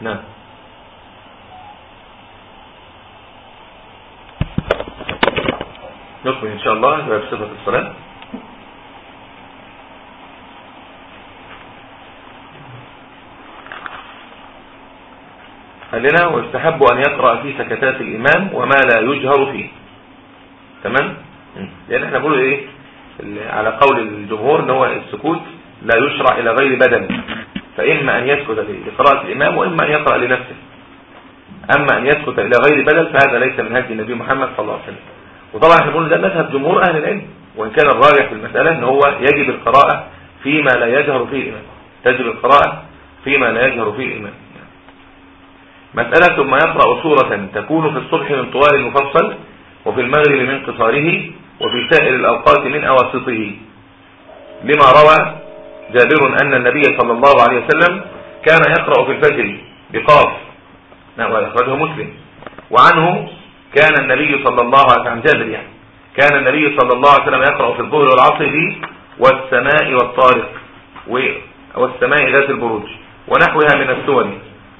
نعم. نكمل إن شاء الله باب صفة الصلاة. قال لنا ويستحب أن يقرأ في سكتات الإمام وما لا يجهر فيه. تمام؟ لأن إحنا نقول إيه؟ على قول الجمهور إن هو السكوت لا يشرع إلى غير بدل فإما أن يسكت لقراءة الإمام وإما أن يقرأ لنفسه. أما أن يسكت إلى غير بدل فهذا ليس من هدي النبي محمد صلى الله عليه وسلم. وطبعا إحنا نقول ده مذهب جمهور أهل العلم وإن كان الراجح في المسألة أن هو يجب القراءة فيما لا يجهر فيه الإمام. تجب القراءة فيما لا يجهر فيه الإمام. مسألة ثم يقرأ سورة تكون في الصبح من طوال المفصل وفي المغرب من قصاره وفي سائر الأوقات من أواسطه. لما روى جابر أن النبي صلى الله عليه وسلم كان يقرأ في الفجر بقاف. نعم أخرجه مسلم. وعنه كان النبي صلى الله عليه وسلم جابر يعني كان النبي صلى الله عليه وسلم يقرأ في الظهر والعصر والسماء والطارق والسماء ذات البروج ونحوها من السور.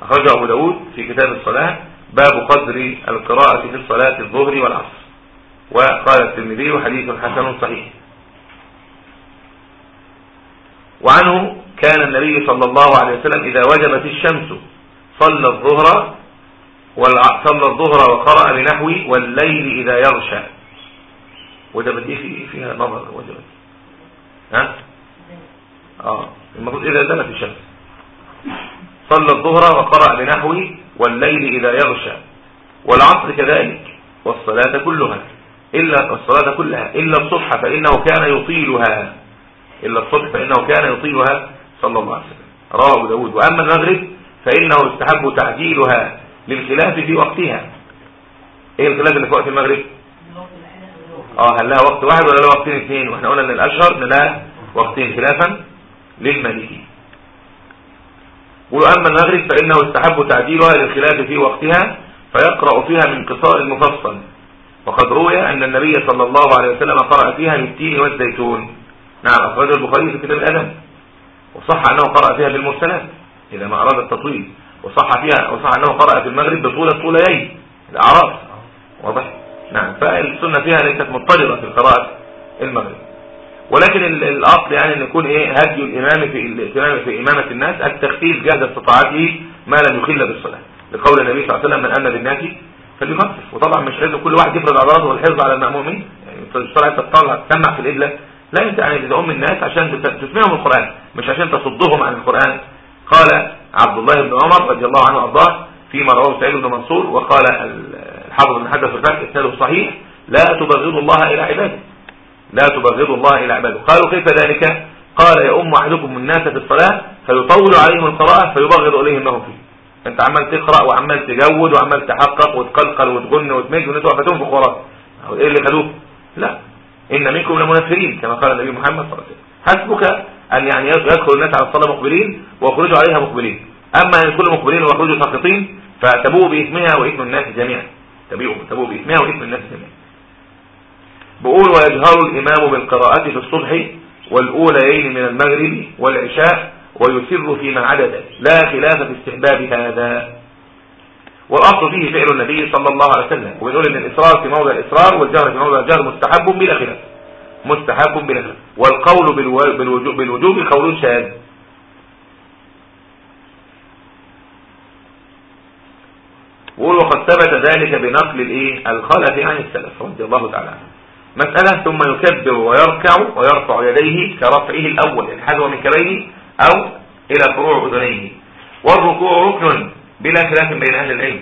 أخرجه أبو داود في كتاب الصلاة باب قدر القراءة في الصلاة الظهر والعصر. وقال الترمذي حديث حسن صحيح. وعنه كان النبي صلى الله عليه وسلم إذا وجبت الشمس صلى الظهر صلى الظهر وقرأ بنحو والليل إذا يغشى. وجبت إيه فيها نظر وجبت؟ ها؟ آه. المفروض إذا زلت الشمس. صلى الظهر وقرأ بنحو والليل إذا يغشى. والعصر كذلك. والصلاة كلها. إلا الصلاة كلها. إلا الصبح فإنه كان يطيلها. إلا الصبح فإنه كان يطيلها صلى الله عليه وسلم. رواه أبو داود. وأما المغرب فإنه يستحب تعجيلها للخلاف في وقتها. إيه الخلاف اللي في وقت المغرب؟ آه هل لها وقت واحد ولا لها وقتين اثنين؟ وإحنا قلنا إن الأشهر إن لها وقتين خلافا للمالكي وأما المغرب فإنه يستحب تعجيلها للخلاف في وقتها فيقرأ فيها من قصار المفصل وقد روي أن النبي صلى الله عليه وسلم قرأ فيها بالتين والزيتون. نعم أخرج البخاري في كتاب الأدب. وصح أنه قرأ فيها بالمرسلات إذا ما أراد التطويل. وصح فيها وصح أنه قرأ في المغرب بطول الطوليين الأعراف واضح؟ نعم فالسنة فيها ليست مضطردة في قراءة المغرب. ولكن الأصل يعني أن يكون إيه هدي الإمام في الإمام في إمامة الناس. التخفيف جهد استطاعته ما لم يخل بالصلاة. لقول النبي صلى الله عليه وسلم من أمن بالناس فليخفف وطبعا مش لازم كل واحد يفرض عضلاته والحفظ على المأمومين. يعني انت تطلع تسمع في القبلة لا انت يعني تقوم الناس عشان تسمعهم القرآن مش عشان تصدهم عن القرآن. قال عبد الله بن عمر رضي الله عنه وأرضاه فيما رواه سعيد بن منصور وقال الحافظ بن حجر في الفتح إسناده صحيح لا تبغضوا الله إلى عباده لا تبغضوا الله إلى عباده. قالوا كيف ذلك؟ قال يؤم أحدكم الناس في الصلاة فيطول عليهم القراءة فيبغض إليهم ما هم فيه. أنت عمال تقرأ وعمال تجود وعمال تحقق وتقلقل وتغن وتمج وانتوا وقفتهم في خرافات إيه اللي خدوه لا. ان منكم لمنفرين كما قال النبي محمد صلى الله عليه وسلم. حسبك أن يعني يدخل الناس على الصلاة مقبلين ويخرجوا عليها مقبلين؟ أما إن يكونوا مقبلين ويخرجوا ساقطين فتبوء باثمها وإثم الناس جميعا. تبوء تبوء باثمها وإثم الناس جميعا. بقول ويجهر الإمام بالقراءة في الصبح والأوليين من المغرب والعشاء ويسر فيما عدد. لا خلاف في استحباب هذا. والأصل فيه فعل النبي صلى الله عليه وسلم. وبنقول ان الإصرار في موضع الإصرار والجهر في موضع الجهر مستحب بلا خلاف. مستحب بلا خلاف. والقول بالوجوب, بالوجوب قول شاذ. وقول وقد ثبت ذلك بنقل الإيه؟ الخلف عن السلف رضي الله تعالى عنه. مسألة ثم يكبر ويركع ويرفع يديه كرفعه الأول يعني حذو من كبيه أو إلى فروع أذنيه. والركوع ركن بلا خلاف بين أهل العلم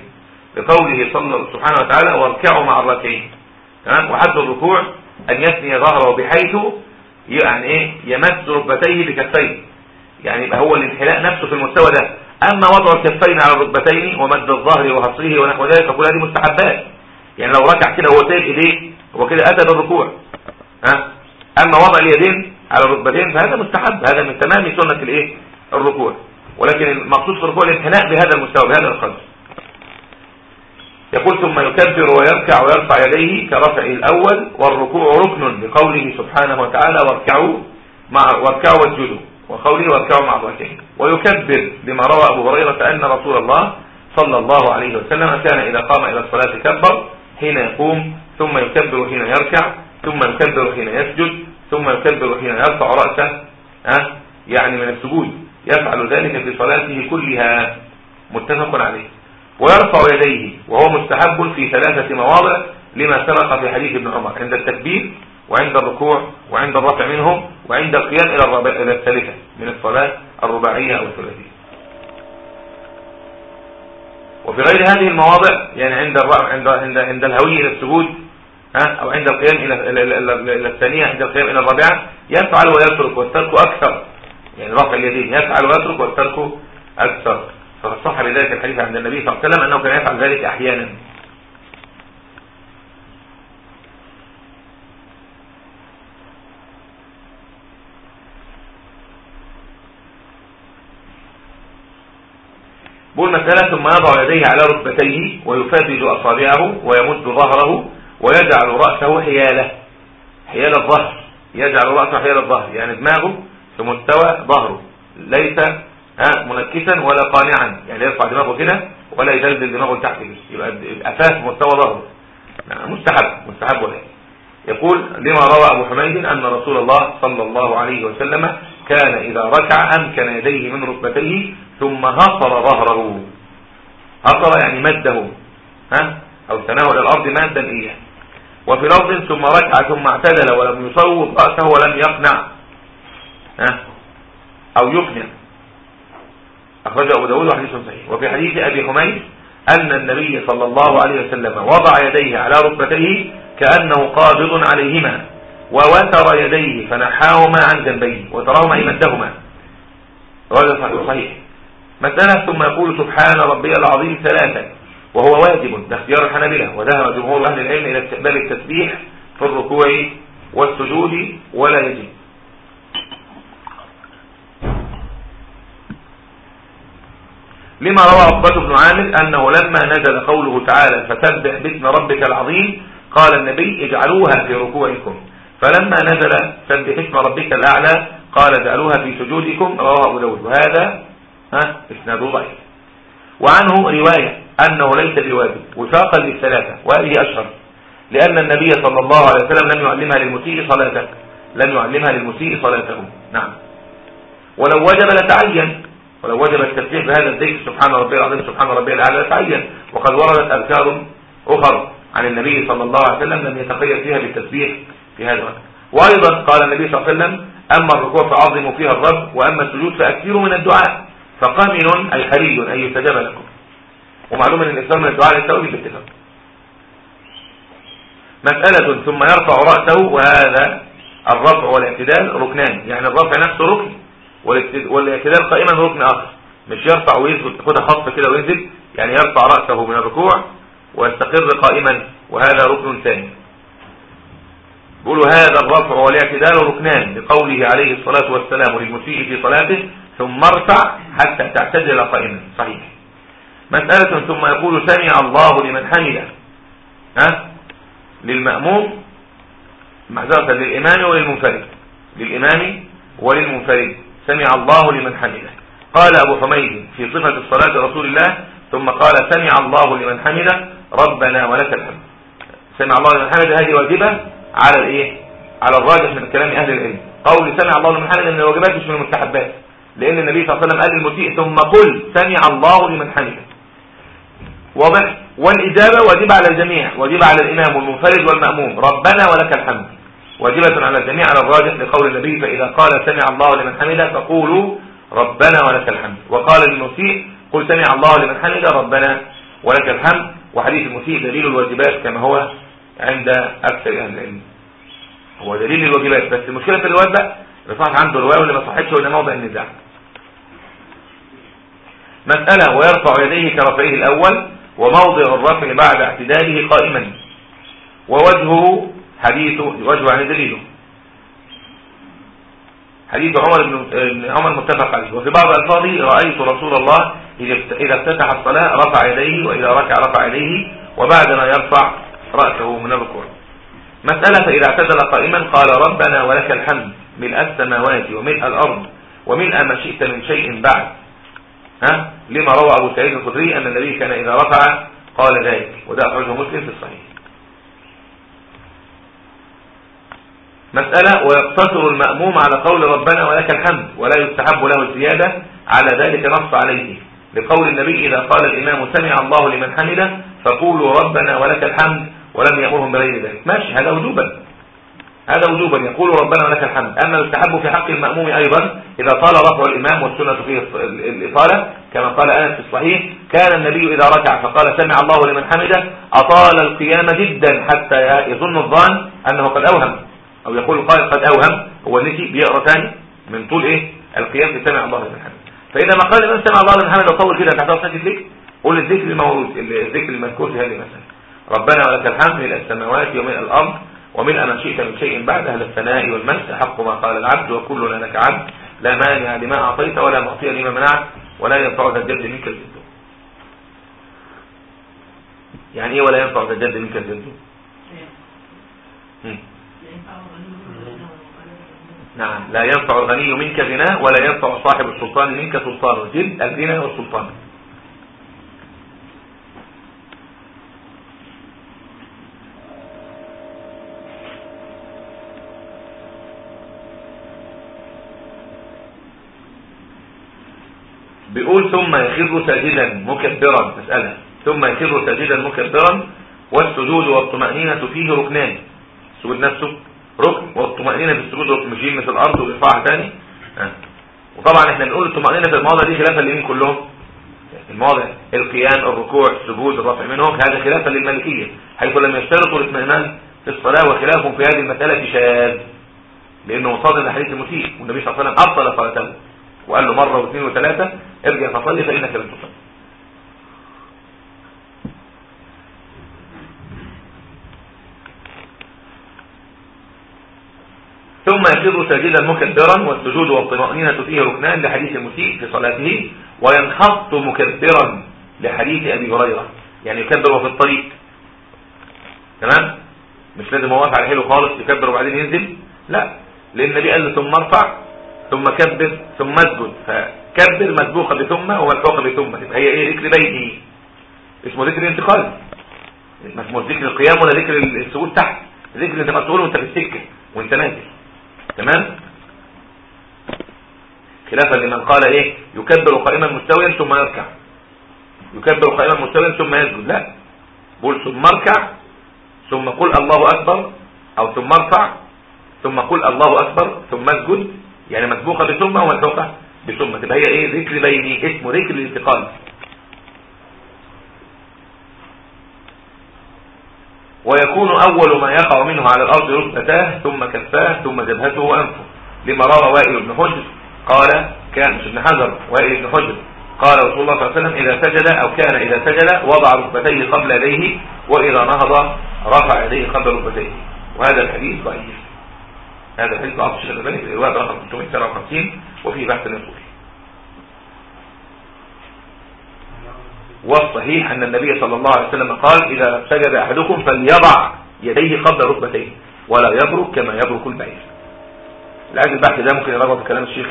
بقوله صلى سبحانه وتعالى واركعوا مع الراكعين تمام؟ وحد الركوع أن يثني ظهره بحيث يعني إيه؟ يمس ركبتيه بكفيه. يعني يبقى هو الانحلاء نفسه في المستوى ده. أما وضع الكفين على الركبتين ومد الظهر وحصره ونحو ذلك فكل هذه مستحبات. يعني لو ركع كده هو سايب إيديه هو كده أتى بالركوع. ها؟ أما وضع اليدين على الركبتين فهذا مستحب. هذا من تمام سنة الإيه؟ الركوع. ولكن المقصود في الركوع الانحناء بهذا المستوى بهذا القدر. يقول ثم يكبر ويركع ويرفع يديه كرفعه الأول والركوع ركن لقوله سبحانه وتعالى واركعوا مع واركعوا واسجدوا وقوله واركعوا مع الراكعين ويكبر لما روى أبو هريرة أن رسول الله صلى الله عليه وسلم كان إذا قام إلى الصلاة كبر حين يقوم ثم يكبر حين يركع ثم يكبر حين يسجد ثم يكبر حين يرفع رأسه يعني من السجود. يفعل ذلك في صلاته كلها متفق عليه. ويرفع يديه وهو مستحب في ثلاثة مواضع لما سبق في حديث ابن عمر عند التكبير وعند الركوع وعند الرفع منه وعند القيام إلى إلى الثالثة من الصلاة الرباعية أو الثلاثية. وفي غير هذه المواضع يعني عند عند عند عند الهوي إلى السجود ها أو عند القيام إلى إلى الثانية عند القيام إلى الرابعة يفعل ويترك والترك أكثر. يعني رفع اليدين يفعل ويترك والترك أكثر. فقد صح بذلك الحديث عند النبي صلى الله عليه وسلم أنه كان يفعل ذلك أحيانا. بقول مسألة ثم يضع يديه على ركبتيه ويفرج أصابعه ويمد ظهره ويجعل رأسه حيالة. حيال الظهر. يجعل رأسه حيال الظهر. يعني دماغه في مستوى ظهره. ليس منكسا ولا قانعا. يعني يرفع دماغه كده ولا يدلدل دماغه تحت. يبقى أساس مستوى ظهره. يعني مستحب مستحب ولا يقول لما روى أبو حميد أن رسول الله صلى الله عليه وسلم كان إذا ركع أمكن يديه من ركبتيه ثم هصر ظهره. هصر يعني مده ها أو تناول الأرض مادا إياه. وفي لفظ ثم ركع ثم اعتدل ولم يصوب رأسه ولم يقنع. ها أو يقنع أخرج أبو داود وحديث صحيح. وفي حديث أبي حميد أن النبي صلى الله عليه وسلم وضع يديه على ركبتيه كأنه قابض عليهما ووتر يديه فنحاهما عن جنبيه وتراهما أي مدهما وهذا صحيح. مسألة ثم يقول سبحان ربي العظيم ثلاثة وهو واجب ده اختيار الحنابلة وذهب جمهور أهل العلم إلى استقبال التسبيح في الركوع والسجود ولا يجب. لما روى عقبة بن عامر أنه لما نزل قوله تعالى فسبح باسم ربك العظيم قال النبي اجعلوها في ركوعكم فلما نزل سبح اسم ربك الأعلى قال اجعلوها في سجودكم رواه أبو داود. وهذا ها ضعيف. وعنه رواية أنه ليس بواجب وثاقا للثلاثة وهذه أشهر. لأن النبي صلى الله عليه وسلم لم يعلمها للمسيء صلاته لم يعلمها للمسيء صلاته نعم. ولو وجب لتعين ولو وجب التسبيح بهذا الذكر سبحان ربي العظيم سبحان ربي الأعلى لتعين. وقد وردت أذكار أخر عن النبي صلى الله عليه وسلم لم يتقيد فيها بالتسبيح في هذا الوقت. وأيضا قال النبي صلى الله عليه وسلم أما الركوع فعظموا فيها الرب وأما السجود فأكثروا من الدعاء. فقامن أي حري أن يستجاب لكم. ومعلوم أن الإسلام من الدعاء للتوحيد باتفاق مسألة ثم يرفع رأسه وهذا الرفع والاعتدال ركنان. يعني الرفع نفسه ركن. والاعتدال قائما ركن آخر. مش يرفع ويسجد خدها خط كده وينزل يعني يرفع رأسه من الركوع ويستقر قائما وهذا ركن ثاني. يقولوا هذا الرفع والاعتدال ركنان لقوله عليه الصلاة والسلام للمسيء في صلاته ثم ارفع حتى تعتدل قائما. صحيح. مسألة ثم يقول سمع الله لمن حمده. ها؟ للمأموم معذرة للإمام وللمنفرد. للإمام وللمنفرد. سمع الله لمن حمده. قال أبو حميد في صفة الصلاة رسول الله ثم قال سمع الله لمن حمده ربنا ولك الحمد. سمع الله لمن حمده هذه واجبة على الإيه؟ على الراجح من كلام أهل العلم. قول سمع الله لمن حمده من الواجبات مش من المستحبات. لأن النبي صلى الله عليه وسلم قال للمسيء ثم قل سمع الله لمن حمده. واضح؟ والإجابة واجبة على الجميع واجبة على الإمام والمنفرد والمأموم. ربنا ولك الحمد. واجبه على الجميع على الراجح لقول النبي فإذا قال سمع الله لمن حمده فقولوا ربنا ولك الحمد. وقال للمسيء قل سمع الله لمن حمده ربنا ولك الحمد. وحديث المسيء دليل الواجبات كما هو عند أكثر أهل العلم. هو دليل الواجبات بس المشكلة في الروايات بقى عنده الرواية واللي ما صحتش وده موضع النزاع. مسألة ويرفع يديه كرفعه الأول وموضع الرفع بعد اعتداله قائما. ووجهه حديث وجهه عن دليله. حديث عمر بن عمر متفق عليه. وفي بعض الفاظه رأيت رسول الله إذا افتتح الصلاة رفع يديه وإذا ركع رفع يديه وبعدما يرفع رأسه من الركوع. مسألة فإذا اعتدل قائما قال ربنا ولك الحمد ملء السماوات وملء الأرض وملء ما شئت من شيء بعد. ها؟ لما روى أبو سعيد الخدري أن النبي كان إذا رفع قال ذلك وده أخرجه مسلم في الصحيح. مسألة ويقتصر المأموم على قول ربنا ولك الحمد ولا يستحب له الزيادة على ذلك نص عليه. لقول النبي إذا قال الإمام سمع الله لمن حمده فقولوا ربنا ولك الحمد ولم يأمرهم بغير ذلك. ماشي هذا وجوبا. هذا وجوبا يقول ربنا ولك الحمد. أما يستحب في حق المأموم أيضا إذا طال رفع الإمام والسنة فيه الإطالة كما قال أنس في الصحيح كان النبي إذا ركع فقال سمع الله لمن حمده أطال القيام جدا حتى يظن الظان أنه قد أوهم. أو يقول القائل قد أوهم هو نسي بيقرأ ثاني من طول إيه؟ القيام بسمع الله لمن حمده فإذا ما قال الإمام سمع الله لمن حمده طول كده تحتاج ساكت ليه؟ قول الذكر الموجود الذكر المذكور في هذه المسألة. ربنا ولك الحمد من السماوات ومن الأرض ومن ما شئت من شيء بعد أهل الثناء والمسح حق ما قال العبد وكلنا لك عبد. لا مانع لما أعطيت ولا معطي لما منعت ولا ينفع ذا الجد منك الجد. يعني إيه ولا ينفع ذا الجد منك الجد؟ نعم. لا ينفع الغني منك غناه ولا ينفع صاحب السلطان منك سلطانه جد الغنى والسلطان. بيقول ثم يخر ساجدا مكبرا. مسألة ثم يخر ساجدا مكبرا والسجود والطمأنينة فيه ركنان. السجود نفسه. ركن والطمأنينة في السجود ركن مش مثل الأرض وإرفاعها ثاني آه. وطبعا إحنا بنقول الطمأنينة في المواضع دي خلافا لمين كلهم؟ المواضع القيام الركوع السجود الرفع منهم هذا خلافا للمالكية حيث لم يشترطوا الاطمئنان في الصلاة وخلافهم في هذه المسألة شاذ لأنه صادم لحديث المسيء والنبي صلى الله عليه وسلم أبطل صلاته وقال له مرة واثنين وثلاثة ارجع فصلي فإنك لم تصلي. يخر ساجدا مكبرا والسجود والطمأنينة فيه ركنان لحديث المسيء في صلاته وينحط مكبرا لحديث أبي هريرة. يعني يكبر في الطريق. تمام؟ مش لازم واقف على حيله خالص يكبر وبعدين ينزل؟ لا. لأن النبي قال له ثم ارفع ثم كبر ثم اسجد. فكبر مسبوقة بثم وملحوقه بثم. تبقى هي إيه؟ ذكر بيني اسمه ذكر الانتقال. اسمه ذكر القيام ولا ذكر السجود تحت. ذكر تبقى تقوله وأنت في السكة وأنت نازل. تمام؟ خلافا لمن قال إيه؟ يكبر قائما مستويا ثم يركع. يكبر قائما مستويا ثم يسجد. لا. قول ثم اركع ثم قل الله أكبر أو ثم ارفع ثم قل الله أكبر ثم اسجد. يعني مسبوقة بثم ومسبوقة بثم. تبقى هي إيه؟ ذكر بيني. اسمه ذكر الانتقال. ويكون أول ما يقع منه على الأرض ركبتاه ثم كفاه ثم جبهته وأنفه. لما روى وائل بن حجر قال كان مش ابن حجر وائل بن حجر قال رسول الله صلى الله عليه وسلم إذا سجد أو كان إذا سجد وضع ركبتيه قبل يديه وإذا نهض رفع يديه قبل ركبتيه وهذا الحديث ضعيف. هذا الحديث ضعف الشيخ الألباني في الرواية رقم 357 وفيه بحث يطول والصحيح أن النبي صلى الله عليه وسلم قال إذا سجد أحدكم فليضع يديه قبل ركبتيه ولا يبرك كما يبرك البعير. العجل البحث ده ممكن في كلام الشيخ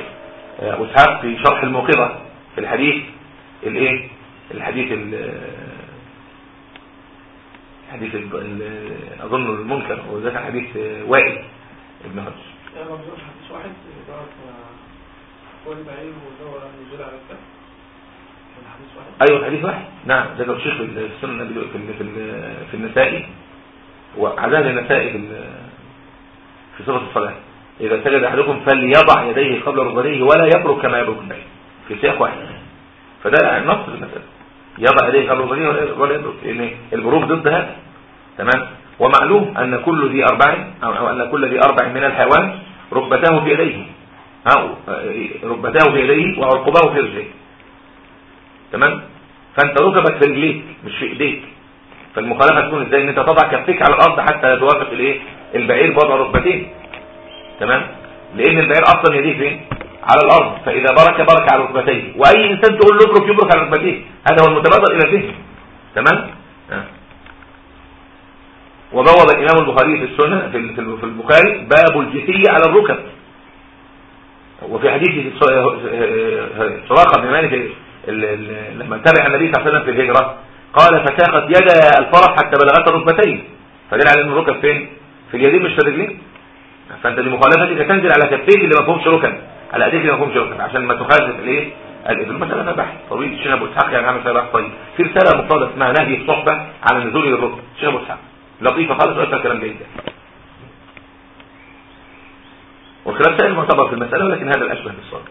آه، أبو إسحاق في شرح الموقظة في الحديث الإيه؟ الحديث الحديث أظن المنكر وذاك حديث وائل ابن حديث واحد هو البعير وهو نزول على الكف. أيوه الحديث واحد. نعم ذكر الشيخ في السنة في في في النسائي. وعدد النسائي في في صفه الصلاة. إذا سجد أحدكم فليضع يديه قبل ركبتيه ولا يبرك كما يبرك البعير في سياق واحد. فده نص المسألة. يضع يديه قبل ركبتيه ولا يبرك لأن البروك ضد هذا تمام؟ ومعلوم أن كل ذي أربع أو أن كل ذي أربع من الحيوان ركبتاه في يديه. ركبتاه في يديه وعرقباه في رجليه. تمام؟ فأنت ركبك في رجليك مش في إيديك. فالمخالفة تكون إزاي؟ إن أنت تضع كفيك على الأرض حتى توافق الإيه؟ البعير بوضع ركبتين. تمام؟ لأن البعير أصلا يديه فين؟ على الأرض. فإذا برك برك على ركبتيه. وأي إنسان تقول له ابرك يبرك على ركبتيه. هذا هو المتبادر إلى الذهن تمام؟ آه. وبوض الإمام البخاري في السنة في البخاري باب الجثية على الركب. وفي حديث سراقة بن مالك لما تابع النبي صلى الله عليه وسلم في الهجرة قال فساقت يد الفرس حتى بلغت الركبتين. فدل على أن الركب فين؟ في اليدين مش في الرجلين. فأنت بمخالفتك تنزل على كفيك اللي ما فيهمش ركب على ايديك اللي ما فيهمش ركب عشان ما تخالف الإيه؟ المسألة بحث طويل. الشيخ أبو إسحاق يعني عامل فيها بحث طيب. في رسالة مفردة اسمها نهي الصحبة على نزول الركب. الشيخ أبو إسحاق. لطيفة خالص وقتها كلام جيد. والخلاف سائل معتبر في المسألة ولكن هذا الأشبه بالصواب.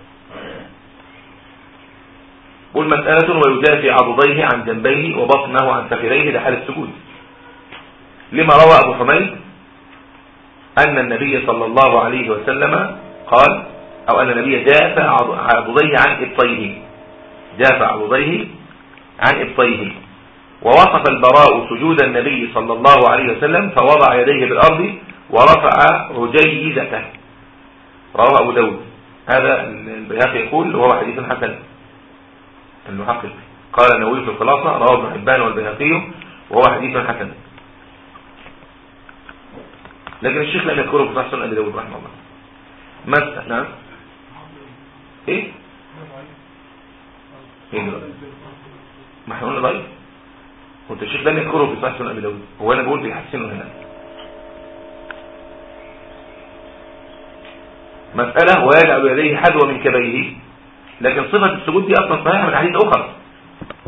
والمسألة ويجافي عضديه عن جنبيه وبطنه عن فخذيه لحال السجود لما روى أبو حميد أن النبي صلى الله عليه وسلم قال أو أن النبي جاف عضديه عن إبطيه. جاف عضديه عن إبطيه. ووصف البراء سجود النبي صلى الله عليه وسلم فوضع يديه بالأرض ورفع رجيزته رواه أبو داود. هذا البيهقي يقول وهو حديث حسن. المحقق قال النووي في الخلاصة رواه ابن حبان والبيهقي وهو حديث حسن. لكن الشيخ لم يذكره في صحيح أبي داود رحمه الله. ما نعم. إيه؟ إيه ما إحنا قلنا ضعيف. وانت الشيخ لم يذكره في صحيح أبي داود. هو أنا بقول بيحسنه هنا. مسألة ويجعل يديه حذو من كبيه. لكن صفة السجود دي أصلا صحيحة من حديث أخرى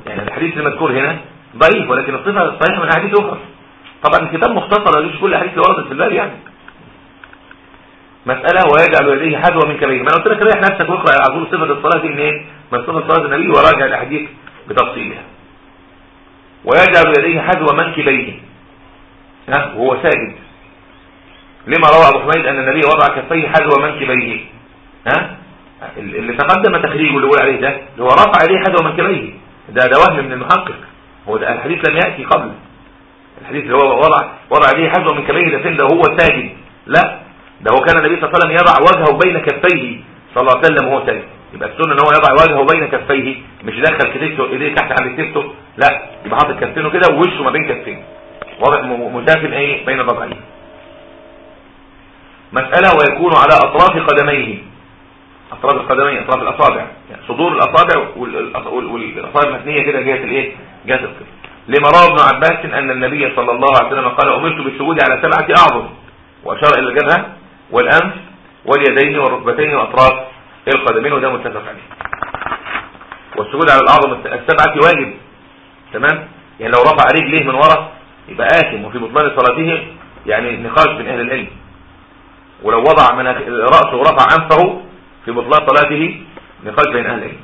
يعني الحديث المذكور هنا ضعيف ولكن الصفة صحيحة من حديث أخرى طبعا الكتاب مختصر ليش كل اللي وردت في الباب يعني. مسألة ويجعل يديه حذو من كبيه ما أنا قلت لك ريح نفسك واقرأ على صفة الصلاة دي منين من صفة صلاة النبي وراجع الأحاديث بتفصيلها. ويجعل يديه حذو منكبيه وهو ساجد. لما روى أبو حميد أن النبي وضع كفيه حذو منكبيه ها؟ اللي تقدم تخريجه اللي قول عليه ده اللي هو رفع يديه حذو منكبيه ده ده وهم من المحقق. هو ده الحديث لم يأتي قبل. الحديث اللي هو وضع وضع يديه حذو منكبيه ده فين؟ ده هو ساجد لا. ده هو كان النبي صلى الله عليه وسلم يضع وجهه بين كفيه. صلى الله عليه وسلم وهو ساجد يبقى السنة إن هو يضع وجهه بين كفيه. مش يدخل كتفه إيديه تحت عند كتفه لا. يبقى حاطط كفينه كده ووشه ما بين كفين. واضح مسافن إيه؟ بين ضبعين مسألة ويكون على أطراف قدميه. أطراف القدمين أطراف الأصابع. يعني صدور الأصابع والأصابع المثنية كده جهة الإيه؟ جهة القدم لما روى ابن عباس أن النبي صلى الله عليه وسلم قال أمرت بالسجود على سبعة أعظم. وأشار إلى الجبهة والأنف واليدين والركبتين وأطراف القدمين وده متفق عليه. والسجود على الأعظم السبعة واجب. تمام؟ يعني لو رفع رجليه من ورا يبقى آثم وفي بطلان صلاته يعني نقاش بين أهل العلم. ولو وضع من رأسه ورفع أنفه في بطلان صلاته نقاش بين أهل العلم.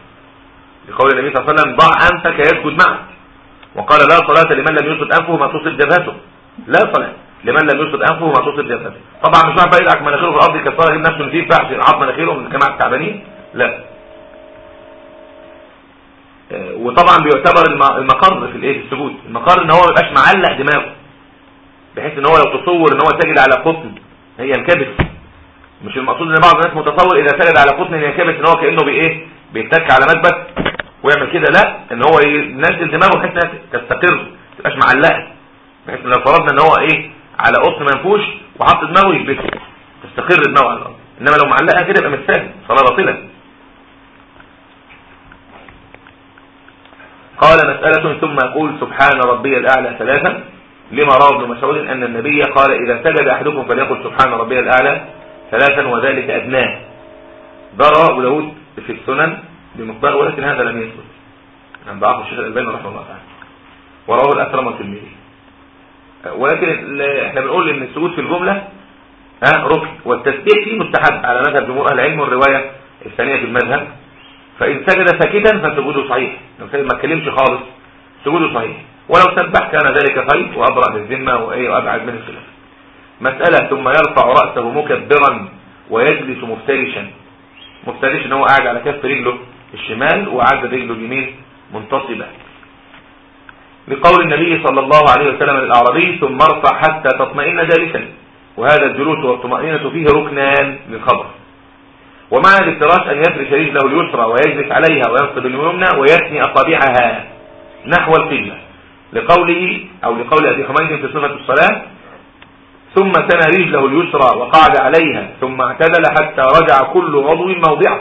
لقول النبي صلى الله عليه وسلم ضع أنفك يسجد معك. وقال لا صلاة لمن لم يسجد أنفه ما تصل جبهته. لا صلاة لمن لم يسجد أنفه ما تصل جبهته. طبعا مش معنى يدعك مناخيره في الأرض كالصلاة يجيب نفسه نسيب بقى عشان عض مناخيره من الجماعة التعبانين لا. آه، وطبعا بيعتبر المقر في الإيه؟ في السجود. المقر إن هو ما يبقاش معلق دماغه بحيث إن هو لو تصور إن هو ساجد على قطن هي الكبس مش المقصود إن بعض الناس متصور إذا سجد على قطن ينكبس إن هو كأنه بإيه؟ بيتك على مكبس ويعمل كده لا إن هو ينزل دماغه بحيث إنها تستقر ما تبقاش معلقة بحيث لو فرضنا إن هو إيه؟ على قطن منفوش وحط دماغه يكبسه تستقر دماغه على الأرض. إنما لو معلقها كده يبقى مش صلاة باطلة. قال مسألة ثم يقول سبحان ربي الأعلى ثلاثا لما روى ابن مسعود أن النبي قال إذا سجد أحدكم فليقل سبحان ربي الأعلى ثلاثا وذلك أدناه. ضرى أبو داود في السنن بمقدار ولكن هذا لم يثبت. عن ضعف الشيخ الألباني رحمه الله تعالى. ورواه الأكرم والترمذي ولكن إحنا بنقول إن السجود في الجملة ها ركن. والتسبيح فيه مستحب على مذهب جمهور أهل العلم والرواية الثانية في المذهب. فإن سجد ساكتا فسجوده صحيح. لو سجد ما اتكلمش خالص سجوده صحيح. ولو سبح كان ذلك خير وأبرأ للذمة وأبعد من الخلاف. مسألة ثم يرفع رأسه مكبرا ويجلس مفترشا. مفترش إن هو قاعد على كف رجله الشمال وقاعد رجله اليمين منتصبة لقول النبي صلى الله عليه وسلم للأعرابي ثم ارفع حتى تطمئن جالسا. وهذا الجلوس والطمأنينة فيه ركنان للخبر. ومعنى الافتراش أن يفرش رجله اليسرى ويجلس عليها وينصب اليمنى ويثني أصابعها نحو القبلة. لقوله أو لقول أبي حميد في صفة الصلاة ثم تنى رجله اليسرى وقعد عليها ثم اعتدل حتى رجع كل عضو موضعه.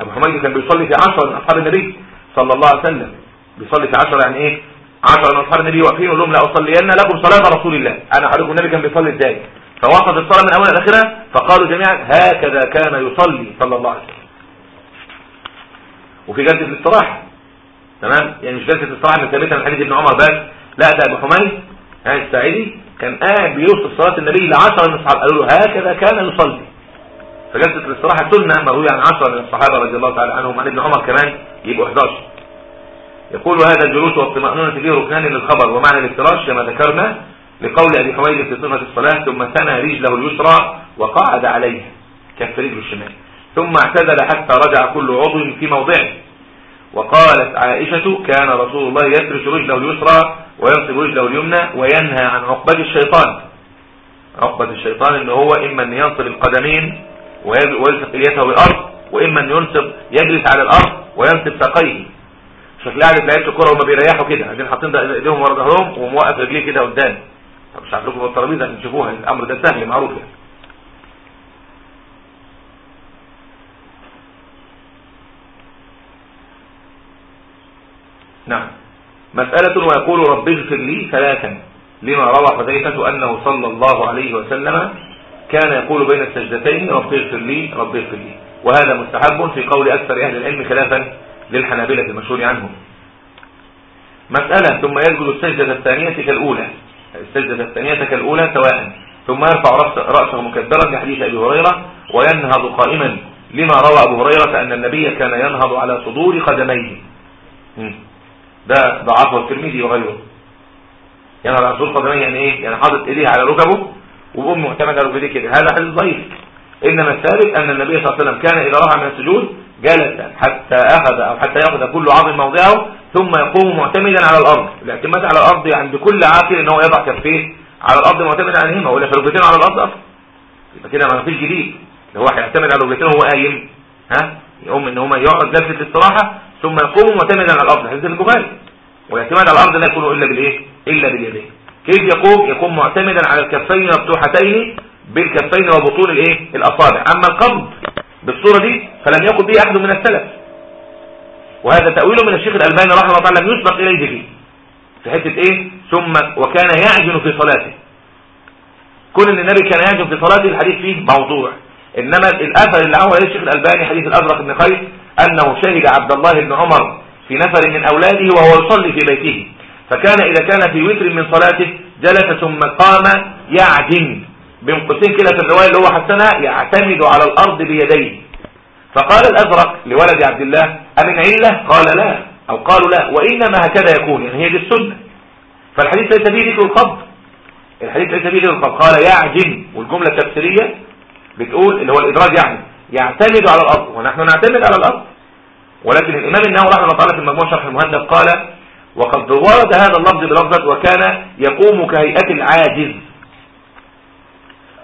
أبو حميد كان بيصلي في عشرة من أصحاب النبي صلى الله عليه وسلم. بيصلي في عشرة يعني إيه؟ عشرة من أصحاب النبي واقفين يقول لهم لا أصلين لكم صلاة رسول الله. أنا هقول النبي كان بيصلي إزاي؟ فوقف الصلاة من اولها لاخرها فقالوا جميعا هكذا كان يصلي صلى الله عليه وسلم. وفي جلسة الاستراحة. تمام؟ يعني مش جلسة الاستراحة من ثابته من حديث ابن عمر بس. لا ده أبو حميد الساعدي. كان قاعد بيوصف صلاة النبي لعشرة من اصحابه قالوا له هكذا كان يصلي. فجلسه الاستراحة سنه مرويه عن 10 من الصحابة رضي الله تعالى عنهم عن ابن عمر كمان يبقوا 11 يقول هذا الجلوس والطمأنينة فيه ركنان للخبر ومعنى الافتراش كما ذكرنا لقول أبي حميد في صفة الصلاة ثم ثنى رجله اليسرى وقعد عليها كف رجله الشمال. ثم اعتدل حتى رجع كل عضو في موضعه. وقالت عائشة كان رسول الله يفرش رجله اليسرى وينصب رجله اليمنى وينهى عن عقبة الشيطان. عقبة الشيطان ان هو إما أن ينصب القدمين ويلصق إليته بالأرض وإما أن ينصب يجلس على الأرض وينصب ساقيه. شكل قاعد لعيبه الكوره وهم بيريحوا كده قاعدين حاطين إيديهم ورا ظهرهم وموقف رجليه كده قدام. طب مش عارف لكم الترابيزة؟ عشان تشوفوها الأمر ده سهل معروف يعني. نعم. مسألة ويقول رب اغفر لي ثلاثا لما روى حذيفة أنه صلى الله عليه وسلم كان يقول بين السجدتين رب اغفر لي رب اغفر لي. وهذا مستحب في قول أكثر أهل العلم خلافا للحنابلة المشهور عنهم. مسألة ثم يسجد السجدة الثانية كالأولى. السجدة الثانية كالأولى سواء. ثم يرفع رأسه مكبرا لحديث أبي هريرة وينهض قائما. لما روى أبو هريرة أن النبي كان ينهض على صدور قدميه. ده ضعفه الترمذي وغيره. على صدور قدميه يعني إيه؟ يعني حاطط إيديه على ركبه وبقوم معتمد على ركبته كده. هذا حديث ضعيف. إنما الثالث أن النبي صلى الله عليه وسلم كان إذا رفع من السجود جلس حتى أخذ أو حتى يأخذ كل عظم موضعه ثم يقوم معتمدا على الأرض. الاعتماد على الأرض يعني بكل عاقل إن هو يضع كفيه على الأرض معتمدا عليهما ولا ركبتين على الأرض أصلا. يبقى كده ما فيش جديد. اللي هو هيعتمد على ركبتين وهو قايم ها؟ يقوم إن هو يقعد جلسة الاستراحة ثم يقوم معتمدا على الأرض حديث البخاري. والاعتماد على الأرض لا يكون إلا بالإيه؟ إلا باليدين كيف يقوم؟ يقوم معتمدا على الكفين مفتوحتين بالكفين وبطون الإيه؟ الأصابع. أما القبض بالصورة دي فلم يقل به أحد من السلف. وهذا تأويل من الشيخ الألباني رحمه الله لم يسبق إليه فيه في حتة إيه؟ ثم وكان يعجن في صلاته. كون إن النبي كان يعجن في صلاته الحديث فيه موضوع. إنما الأثر اللي عمله الشيخ الألباني حديث الأزرق بن قيس أنه شهد عبد الله بن عمر في نفر من أولاده وهو يصلي في بيته. فكان إذا كان في وتر من صلاته جلس ثم قام يعجن بين قوسين كده في الرواية اللي هو حسنها يعتمد على الأرض بيديه. فقال الأزرق لولد عبد الله أمن علة قال لا أو قالوا لا وإنما هكذا يكون يعني هي دي السنة. فالحديث ليس فيه ذكر القبض الحديث ليس فيه ذكر القبض قال يعجن والجملة التفسيرية بتقول اللي هو الإدراج يعني يعتمد على الأرض ونحن نعتمد على الأرض. ولكن الإمام النووي رحمه الله في المجموع شرح المهندب قال وقد ورد هذا اللفظ بلفظة وكان يقوم كهيئة العاجز.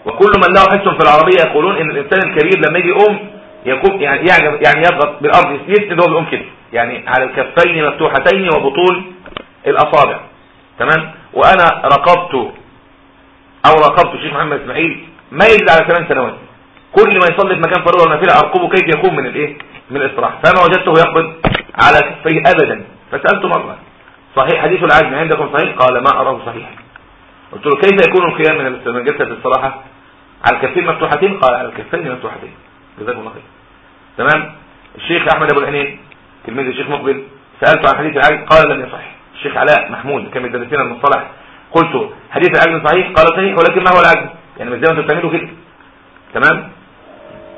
وكل من له حس في العربية يقولون إن الإنسان الكبير لما يجي يقوم يقوم يعني يعني يضغط بالأرض يسند هو بيقوم كده. يعني على الكفين مفتوحتين وبطول الأصابع. تمام؟ وأنا رقبت أو رقبت الشيخ محمد إسماعيل ما يجد على ثمان سنوات. كل ما يصلي في مكان فريضه ونافله أرقبه كيف يقوم من الإيه؟ من الاستراحه فما وجدته يقبض على كفيه ابدا. فسالته مرة صحيح حديث العزم عندكم صحيح؟ قال ما أراه صحيح قلت له كيف يكون القيام من جلسة الاستراحة؟ على الكفين مفتوحتين؟ قال على الكفين مفتوحتين. جزاكم الله خير. تمام؟ الشيخ أحمد أبو العنين تلميذ الشيخ مقبل سألته عن حديث العجل قال لم يصح. الشيخ علاء محمود كان من المصطلح؟ قلت حديث العجل صحيح؟ قال صحيح ولكن ما هو العجل يعني مش زي ما بتعملوا كده. تمام؟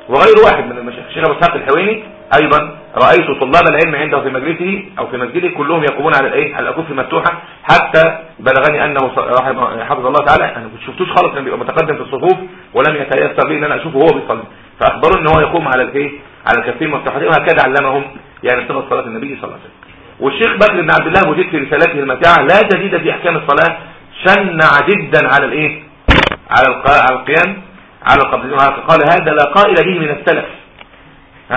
وغير واحد من المشايخ الشيخ أبو الحويني أيضا رأيت طلاب العلم عنده في مجلسه أو في مسجده كلهم يقومون على الإيه؟ على الاكف المفتوحة حتى بلغني أنه حفظ الله تعالى أنا ما شفتوش خالص كان بيبقى متقدم في الصفوف ولم يتيسر لي إن أنا أشوفه وهو بيصلي. فأخبروا إن هو يقوم على الإيه؟ على الكفين المفتوحتين وهكذا علمهم يعني صفه صلاة النبي صلى الله عليه وسلم. والشيخ بكر بن عبد الله مجيد في رسالته المتاعة لا جديد في أحكام الصلاة شنع جدا على الإيه؟ على القيام على القبضين وعلى قال هذا لا قائل به من السلف.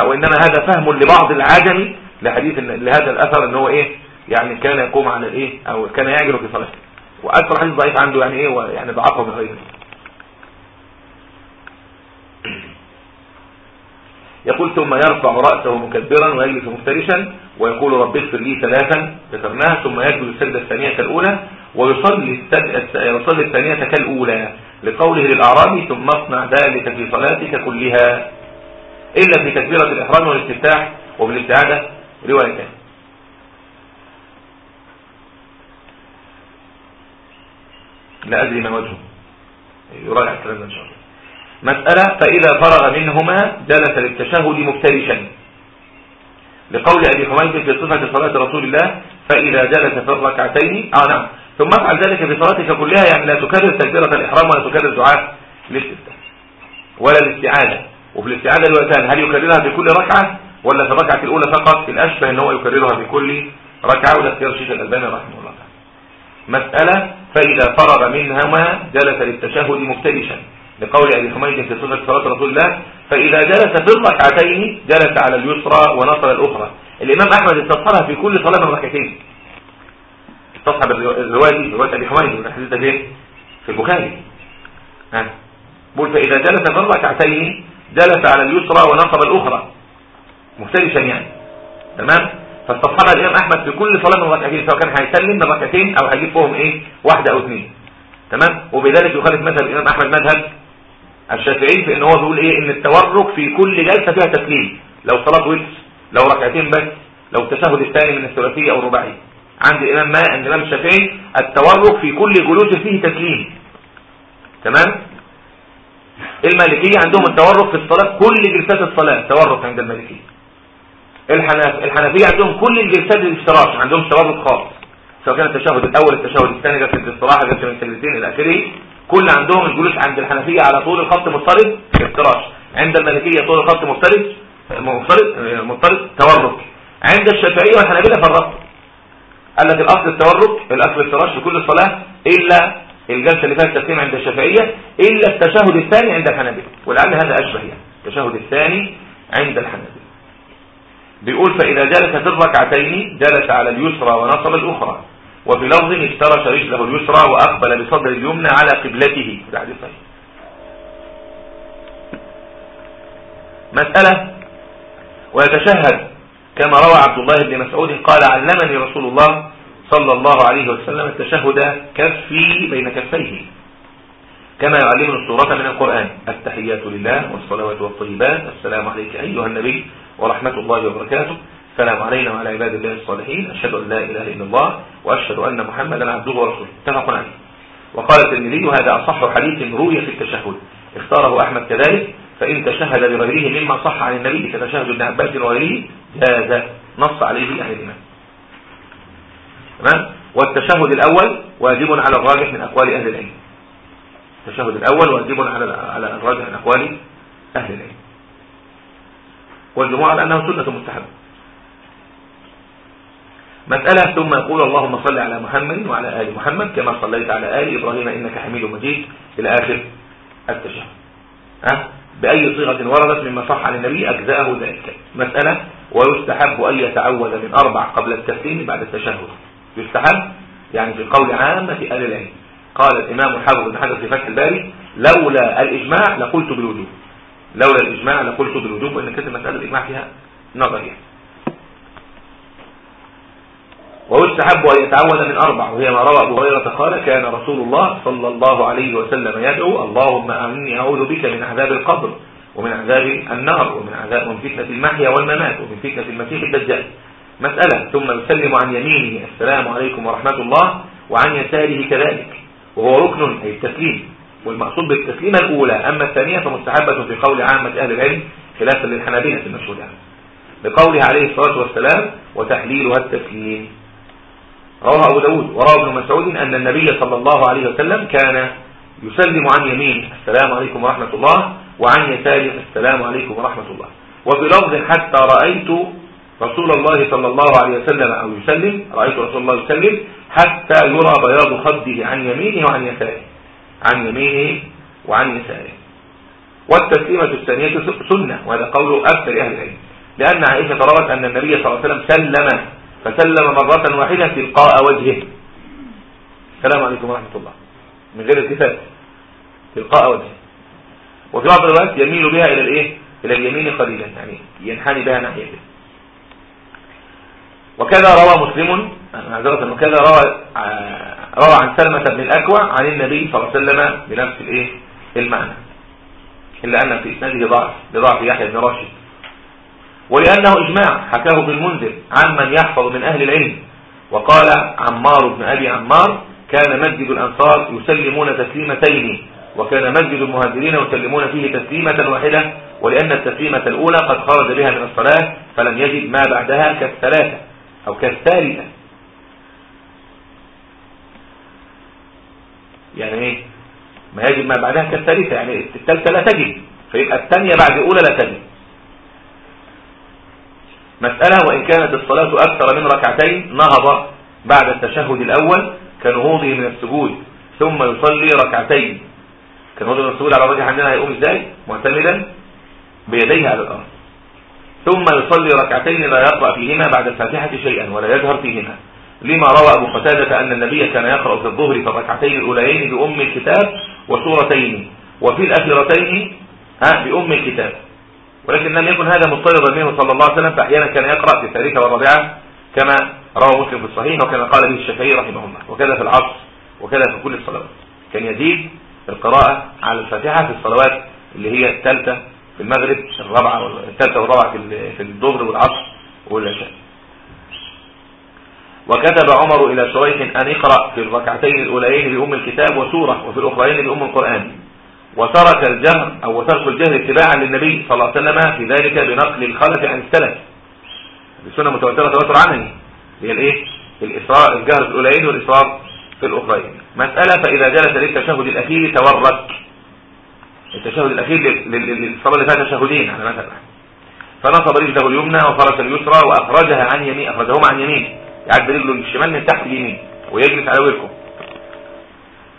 وإنما هذا فهم لبعض العجم لحديث لهذا الأثر إن هو إيه؟ يعني كان يقوم على الإيه؟ أو كان يعجل في صلاته. وأكثر حديث ضعيف عنده يعني إيه؟ ويعني ضعفه من غيره يقول ثم يرفع رأسه مكبرا ويجلس مفترشا ويقول رب اغفر لي ثلاثا ذكرناها ثم يجلس السجدة الثانية كالأولى ويصلي السجدة يصلي الثانية كالأولى. لقوله للأعرابي ثم اصنع ذلك في صلاتك كلها إلا في تكبيرة الإحرام والاستفتاح وبالاستعادة روايتان لا أدري ما وجهه. يراجع الكلام إن شاء الله. مسألة فإذا فرغ منهما جلس للتشهد مفترشا. لقول أبي حميد في صفة صلاة رسول الله فإذا جلس في الركعتين. آه نعم. ثم افعل ذلك في صلاتك كلها يعني لا تكرر تكبيرة الإحرام ولا تكرر دعاء الاستفتاح ولا الاستعادة وفي الاستعادة الوقتان هل يكررها في كل ركعة ولا في الركعة الأولى فقط؟ الأشبه أنه يكررها في كل ركعة ولا اختيار شيخ الألباني رحمه الله مسألة فإذا فرغ منهما جلس للتشهد مفترشا. لقول أبي حميد في صفة صلاة رسول الله فإذا جلس في الركعتين جلس على اليسرى ونصر الأخرى. الإمام أحمد استصحبها في كل صلاة من ركعتين استصحب الرواية دي رواية أبي حميد والحديث ده؟ في البخاري. ها؟ بقول فإذا جلس في الركعتين جلس على اليسرى ونصب الأخرى. مفترشا يعني. تمام؟ فاستصحبها الإمام أحمد في كل صلاة من ركعتين سواء كان هيسلم من ركعتين أو هيجيب فيهم إيه؟ واحدة أو اثنين. تمام؟ وبذلك يخالف مذهب الإمام أحمد مذهب الشافعي في إن هو بيقول إيه؟ إن التورك في كل جلسة فيها تسليم. لو صلاة وتر لو ركعتين بس لو التشهد الثاني من الثلاثية أو الرباعية. عند الإمام ما عند الإمام الشافعي التورك في كل جلوس فيه تسليم. تمام؟ المالكية؟ عندهم التورك في الصلاة كل جلسات الصلاة تورك عند المالكية. الحنف... الحنفية عندهم كل الجلسات الافتراش عندهم تورك خاص سواء كان التشهد الأول التشهد الثاني جلسة الاستراحة جلسة من السجدتين إلى آخره. كل عندهم الجلوس عند الحنفية على طول الخط مضطرب افتراش. عند المالكية طول الخط مضطرب مضطرب مضطرب عند الشافعية والحنابلة فرقوا قال لك الأصل التورك الأصل الافتراش في كل صلاة إلا الجلسة اللي فيها التسليم عند الشافعية إلا التشهد الثاني عند الحنابلة ولعل هذا أشبه يعني التشهد الثاني عند الحنابلة. بيقول فإذا جلس في الركعتين جلس على اليسرى ونصب الأخرى وفي لفظ افترش رجله اليسرى وأقبل بصدر اليمنى على قبلته. حديث صحيح. مسألة ويتشهد كما روى عبد الله بن مسعود قال علمني رسول الله صلى الله عليه وسلم التشهد كفي بين كفيه. كما يعلمنا السورة من القرآن. التحيات لله والصلوات والطيبات. السلام عليك أيها النبي ورحمة الله وبركاته. السلام علينا وعلى عباد الله الصالحين. أشهد أن لا إله إلا الله وأشهد أن محمدا عبده ورسوله. اتفق عليه. وقال الترمذي هذا أصح حديث روي في التشهد. اختاره أحمد كذلك. فإن تشهد بغيره مما صح عن النبي كتشهد ابن عباس وغيره جاز نص عليه أهل الإيمان تمام؟ والتشهد الأول واجب على الراجح من أقوال أهل العلم. التشهد الأول واجب على على الراجح من أقوال أهل العلم. والجمهور على أنه سنة مستحبة مسألة ثم يقول اللهم صل على محمد وعلى آل محمد كما صليت على آل إبراهيم إنك حميد مجيد إلى آخر التشهد. أه؟ بأي صيغة وردت مما صح عن النبي أجزاءه ذلك. مسألة ويستحب أن يتعوذ من أربع قبل التسليم بعد التشهد. يستحب؟ يعني في قول عامة أهل العلم. قال الإمام الحافظ بن حجر في فتح الباري لولا الإجماع لقلت بالوجوب. لولا الإجماع لقلت بالوجوب وإن كانت مسألة الإجماع فيها نظر يعني ويستحب أن يتعوذ من أربع. وهي ما روى أبو هريرة قال كان رسول الله صلى الله عليه وسلم يدعو اللهم أعني أعوذ بك من عذاب القبر. ومن عذاب النار ومن عذاب من فتنة المحيا والممات ومن فتنة المسيح الدجال. مسألة ثم يسلم عن يمينه السلام عليكم ورحمة الله وعن يساره كذلك. وهو ركن أي التسليم. والمقصود بالتسليمة الأولى أما الثانية فمستحبة في قول عامة أهل العلم خلافا للحنابلة المشهور عنه بقوله عليه الصلاة والسلام وتحليلها التسليم. رواه أبو داود وروى ابن مسعود أن النبي صلى الله عليه وسلم كان يسلم عن يمينه السلام عليكم ورحمة الله. وعن يساره السلام عليكم ورحمة الله. وفي لفظ حتى رأيت رسول الله صلى الله عليه وسلم أو يسلم رأيت رسول الله يسلم حتى يرى بياض خده عن يمينه وعن يساره. عن يمينه وعن يساره. والتسليمة الثانية سنة وهذا قول أكثر أهل العلم. لأن عائشة روت أن النبي صلى الله عليه وسلم سلم فسلم مرة واحدة تلقاء وجهه. السلام عليكم ورحمة الله. من غير التفات. تلقاء وجهه. وفي بعض الروايات يميل بها إلى الإيه؟ إلى اليمين قليلا يعني ينحني بها ناحية وكذا روى مسلم معذرة وكذا روى آه، روى عن سلمة بن الأكوع عن النبي صلى الله عليه وسلم بنفس الإيه؟ المعنى. إلا أن في إسناده ضعف لضعف يحيى بن راشد. ولأنه إجماع حكاه ابن المنذر عن من يحفظ من أهل العلم. وقال عمار بن أبي عمار كان مسجد الأنصار يسلمون تسليمتين وكان مسجد المهاجرين يسلمون فيه تسليمة واحدة ولأن التسليمة الأولى قد خرج بها من الصلاة فلم يجد ما بعدها كالثلاثة أو كالثالثة. يعني إيه؟ ما يجب ما بعدها كالثالثة يعني الثالثة لا تجد فيبقى الثانية بعد الأولى لا تجد. مسألة وإن كانت الصلاة أكثر من ركعتين نهض بعد التشهد الأول كنهوضه من السجود ثم يصلي ركعتين. كنهوضه من السجود على الراجح عندنا هيقوم إزاي؟ معتمدا بيديه على الأرض ثم يصلي ركعتين لا يقرأ فيهما بعد الفاتحة شيئا ولا يجهر فيهما. لما روى أبو قتادة أن النبي كان يقرأ في الظهر في الركعتين الأوليين بأم الكتاب وسورتين وفي الأخيرتين ها بأم الكتاب. ولكن لم يكن هذا مضطردا منه صلى الله عليه وسلم فأحيانا كان يقرأ في الثالثة والرابعة كما روى مسلم في الصحيح وكما قال به الشافعي رحمه الله. وكذا في العصر وكذا في كل الصلوات. كان يزيد القراءة على الفاتحة في الصلوات اللي هي الثالثة في المغرب الرابعة الثالثة والرابعة في الظهر والعصر والعشاء. وكتب عمر إلى شريح أن يقرأ في الركعتين الأوليين بأم الكتاب وسورة وفي الأخرين بأم القرآن. وترك الجهر أو وترك الجهر اتباعا للنبي صلى الله عليه وسلم في ذلك بنقل الخلف عن السلف. السنة متواترة تواتر عنه هي الإيه؟ الإسراء الجهر في الأولين والإسراء في الأخرين. مسألة فإذا جلس للتشهد الأخير تورك التشهد الأخير للصلاة اللي فيها تشهدين على مثلا. فنصب رجله اليمنى وفرش اليسرى وأخرجها عن يمين أخرجهما عن يمين. يعد رجله الشمال من تحت اليمين ويجلس على وركه.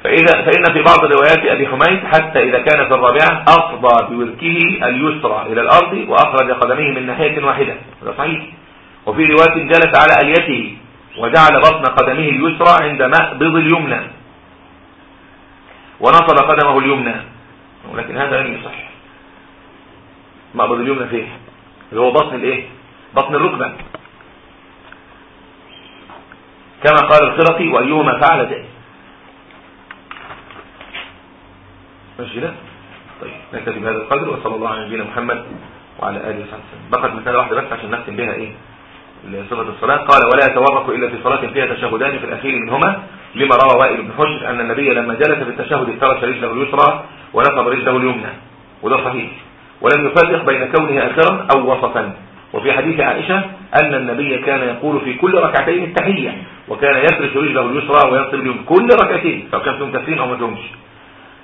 فإذا فإن في بعض روايات أبي حميد حتى إذا كان في الرابعة أفضى بوركه اليسرى إلى الأرض وأخرج قدميه من ناحية واحدة. هذا صحيح. وفي رواية جلس على أليته وجعل بطن قدمه اليسرى عند مأبض اليمنى. ونصب قدمه اليمنى. ولكن هذا لم يصح. مأبض اليمنى فيه اللي هو بطن الايه؟ بطن الركبة. كما قال الخرقي وأيهما فعل ذلك. ماشي ده طيب نكتفي بهذا القدر وصلى الله على نبينا محمد وعلى آله وصحبه وسلم. بقت مسألة واحدة بس عشان نختم بها إيه؟ صفه الصلاة. قال ولا يتورك إلا في صلاة فيها تشهدان في الأخير منهما لما روى وائل بن حجر أن النبي لما جلس في التشهد افترش رجله اليسرى ونصب رجله اليمنى وده صحيح. ولم يفرق بين كونه اخرا أو وسطا وفي حديث عائشة أن النبي كان يقول في كل ركعتين التحية وكان يفرش رجله اليسرى وينصب اليمنى كل ركعتين سواء كان فيهم تسليم أو ما فيهمش.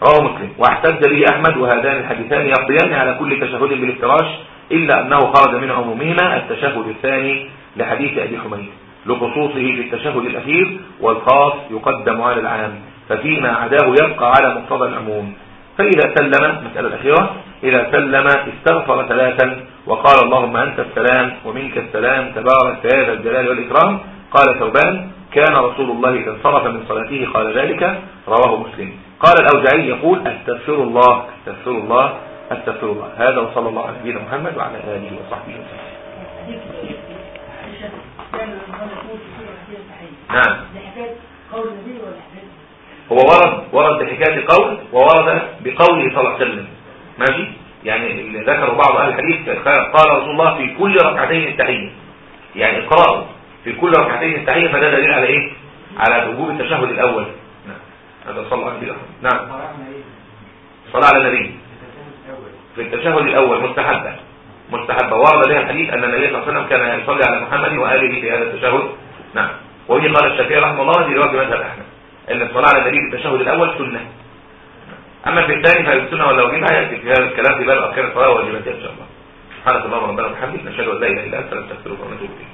رواه مسلم. واحتج به أحمد وهذان الحديثان يقضيان على كل تشهد بالافتراش إلا أنه خرج من عمومهما التشهد الثاني لحديث أبي حميد. لخصوصه في التشهد الأخير والخاص يقدم على العام ففيما عداه يبقى على مقتضى العموم. فإذا سلم مسألة الأخيرة إذا سلم استغفر ثلاثا وقال اللهم أنت السلام ومنك السلام تبارك يا ذا الجلال والإكرام قال ثوبان كان رسول الله إذا انصرف من صلاته قال ذلك رواه مسلم. قال الأوزعي يقول أستغفر الله أستغفر الله أستغفر الله. هذا وصلى الله على نبينا محمد وعلى آله وصحبه وسلم. نعم. هو ورد ورد بحكاية قول وورد بقوله صلى الله عليه وسلم. ماشي؟ يعني اللي ذكروا بعض أهل الحديث قال رسول الله في كل ركعتين التحية يعني اقرأوا في كل ركعتين التحية فده دليل على إيه؟ على وجوب التشهد الأول. هذا صلى على النبي نعم. صلاة على النبي. في التشهد الأول مستحبة. مستحبة. ورد بها الحديث أن النبي صلى الله عليه وسلم كان يصلي على محمد وآله في هذا التشهد. نعم. وهي قال الشافعي رحمه الله دي رواية مذهب أحمد أن الصلاة على في التشهد الأول سنة. أما في الثاني فهي السنة ولا واجبها يأتي في هذا الكلام في باب أركان الصلاة واجباتها إن شاء الله. سبحانك اللهم ربنا وبحمدك نشهد أن لا إله إلا أنت نستغفرك ونتوب إليك.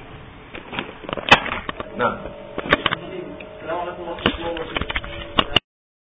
نعم. السلام عليكم ورحمة الله وبركاته.